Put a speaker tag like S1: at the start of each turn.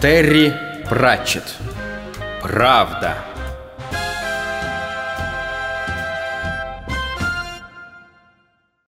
S1: Терри Пратчет. Правда.